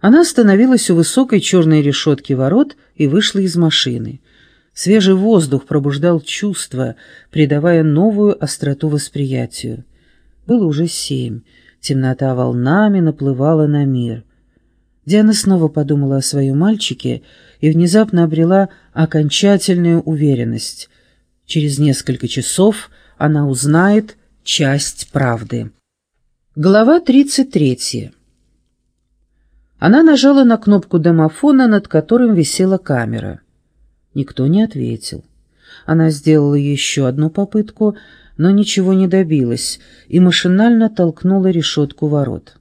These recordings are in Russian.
Она остановилась у высокой черной решетки ворот и вышла из машины. Свежий воздух пробуждал чувства, придавая новую остроту восприятию. Было уже семь, темнота волнами наплывала на мир. Диана снова подумала о своем мальчике и внезапно обрела окончательную уверенность. Через несколько часов она узнает часть правды. Глава 33. Она нажала на кнопку домофона, над которым висела камера. Никто не ответил. Она сделала еще одну попытку, но ничего не добилась и машинально толкнула решетку ворот.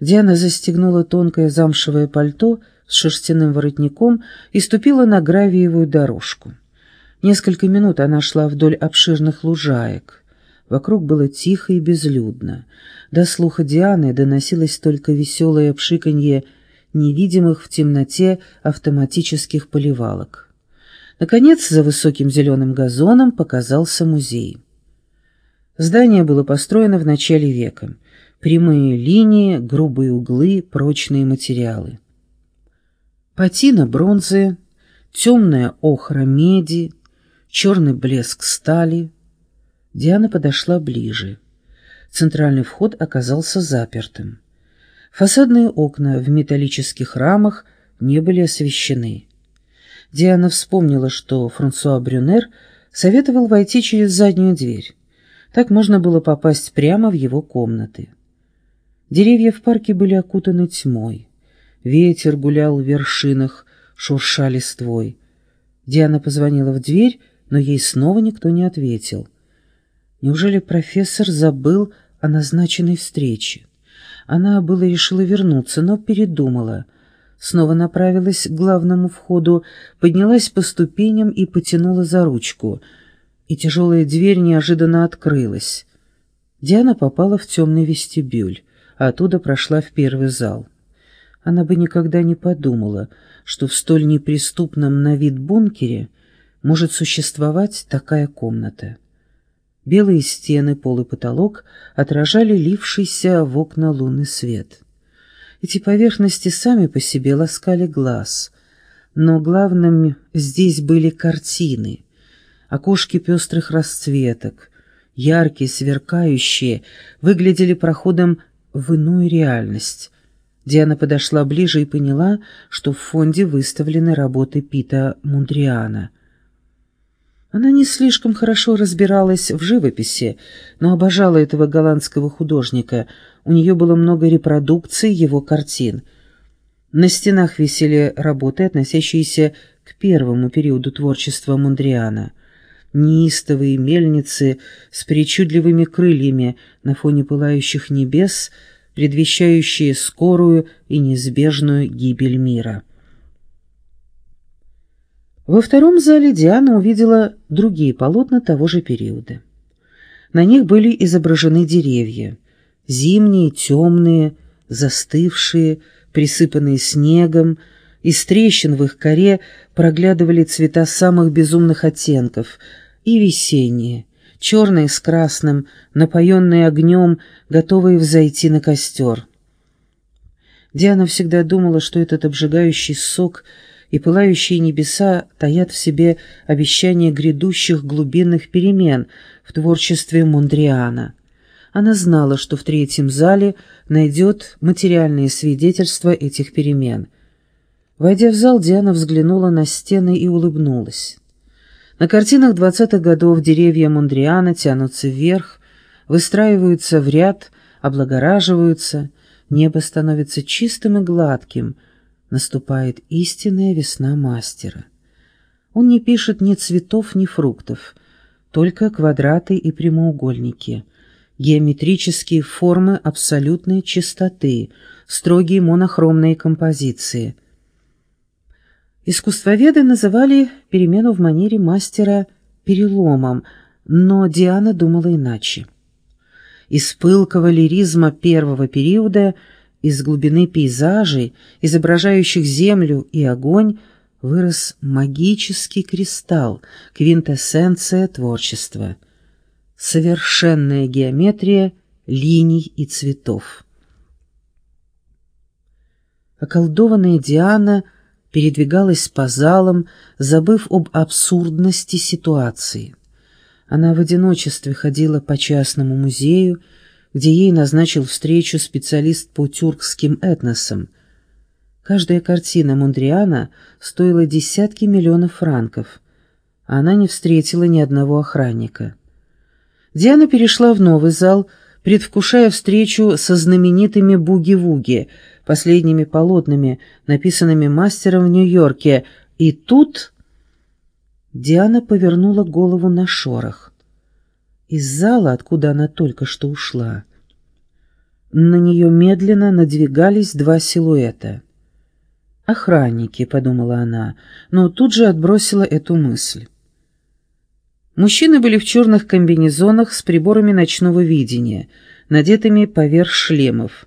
Диана застегнула тонкое замшевое пальто с шерстяным воротником и ступила на гравиевую дорожку. Несколько минут она шла вдоль обширных лужаек. Вокруг было тихо и безлюдно. До слуха Дианы доносилось только веселое пшиканье невидимых в темноте автоматических поливалок. Наконец, за высоким зеленым газоном показался музей. Здание было построено в начале века. Прямые линии, грубые углы, прочные материалы. Патина бронзы, темная охра меди, черный блеск стали. Диана подошла ближе. Центральный вход оказался запертым. Фасадные окна в металлических рамах не были освещены. Диана вспомнила, что Франсуа Брюнер советовал войти через заднюю дверь. Так можно было попасть прямо в его комнаты. Деревья в парке были окутаны тьмой. Ветер гулял в вершинах, шурша листвой. Диана позвонила в дверь, но ей снова никто не ответил. Неужели профессор забыл о назначенной встрече? Она было решила вернуться, но передумала. Снова направилась к главному входу, поднялась по ступеням и потянула за ручку. И тяжелая дверь неожиданно открылась. Диана попала в темный вестибюль а оттуда прошла в первый зал. Она бы никогда не подумала, что в столь неприступном на вид бункере может существовать такая комната. Белые стены, пол и потолок отражали лившийся в окна лунный свет. Эти поверхности сами по себе ласкали глаз, но главным здесь были картины, окошки пестрых расцветок, яркие, сверкающие, выглядели проходом в иную реальность. Диана подошла ближе и поняла, что в фонде выставлены работы Пита Мундриана. Она не слишком хорошо разбиралась в живописи, но обожала этого голландского художника. У нее было много репродукций его картин. На стенах висели работы, относящиеся к первому периоду творчества Мундриана. Неистовые мельницы с причудливыми крыльями на фоне пылающих небес, предвещающие скорую и неизбежную гибель мира. Во втором зале Диана увидела другие полотна того же периода. На них были изображены деревья, зимние, темные, застывшие, присыпанные снегом, из трещин в их коре проглядывали цвета самых безумных оттенков, и весенние, черные с красным, напоенные огнем, готовые взойти на костер. Диана всегда думала, что этот обжигающий сок и пылающие небеса таят в себе обещание грядущих глубинных перемен в творчестве Мондриана. Она знала, что в третьем зале найдет материальные свидетельства этих перемен. Войдя в зал, Диана взглянула на стены и улыбнулась. На картинах двадцатых годов деревья Мондриана тянутся вверх, выстраиваются в ряд, облагораживаются, небо становится чистым и гладким, наступает истинная весна мастера. Он не пишет ни цветов, ни фруктов, только квадраты и прямоугольники, геометрические формы абсолютной чистоты, строгие монохромные композиции — Искусствоведы называли перемену в манере мастера переломом, но Диана думала иначе. Из пылкого лиризма первого периода, из глубины пейзажей, изображающих землю и огонь, вырос магический кристалл, квинтэссенция творчества. Совершенная геометрия линий и цветов. Околдованная Диана передвигалась по залам, забыв об абсурдности ситуации. Она в одиночестве ходила по частному музею, где ей назначил встречу специалист по тюркским этносам. Каждая картина Мундриана стоила десятки миллионов франков, а она не встретила ни одного охранника. Диана перешла в новый зал, предвкушая встречу со знаменитыми буги-вуги, последними полотнами, написанными мастером в Нью-Йорке, и тут Диана повернула голову на шорох. Из зала, откуда она только что ушла, на нее медленно надвигались два силуэта. «Охранники», — подумала она, но тут же отбросила эту мысль. Мужчины были в черных комбинезонах с приборами ночного видения, надетыми поверх шлемов,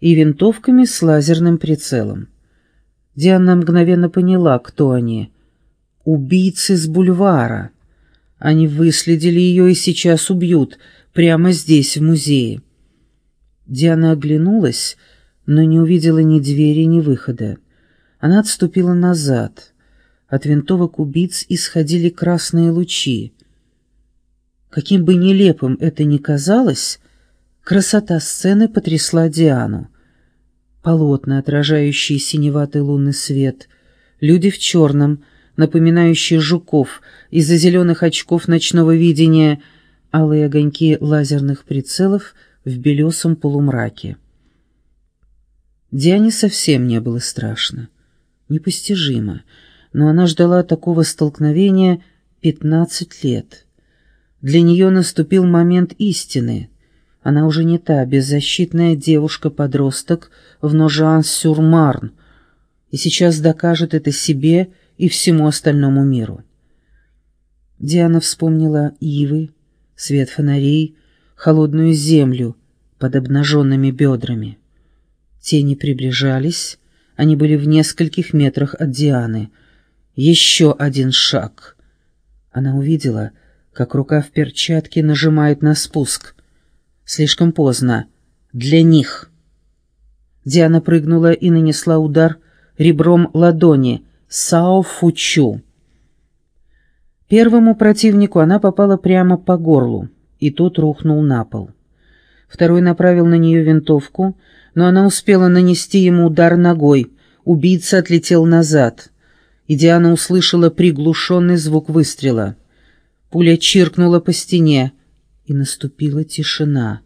и винтовками с лазерным прицелом. Диана мгновенно поняла, кто они. Убийцы с бульвара. Они выследили ее и сейчас убьют, прямо здесь, в музее. Диана оглянулась, но не увидела ни двери, ни выхода. Она отступила назад. От винтовок убийц исходили красные лучи. Каким бы нелепым это ни казалось, красота сцены потрясла Диану. Полотна, отражающие синеватый лунный свет, люди в черном, напоминающие жуков из-за зеленых очков ночного видения, алые огоньки лазерных прицелов в белесом полумраке. Диане совсем не было страшно, непостижимо, но она ждала такого столкновения пятнадцать лет. Для нее наступил момент истины. Она уже не та беззащитная девушка-подросток в Ножан-сюр-Марн, и сейчас докажет это себе и всему остальному миру. Диана вспомнила ивы, свет фонарей, холодную землю под обнаженными бедрами. Тени приближались, они были в нескольких метрах от Дианы. Еще один шаг. Она увидела — как рука в перчатке нажимает на спуск. Слишком поздно. Для них. Диана прыгнула и нанесла удар ребром ладони. Сао Фучу. Первому противнику она попала прямо по горлу, и тот рухнул на пол. Второй направил на нее винтовку, но она успела нанести ему удар ногой. Убийца отлетел назад, и Диана услышала приглушенный звук выстрела — Пуля чиркнула по стене, и наступила тишина.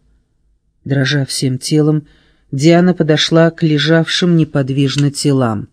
Дрожа всем телом, Диана подошла к лежавшим неподвижно телам.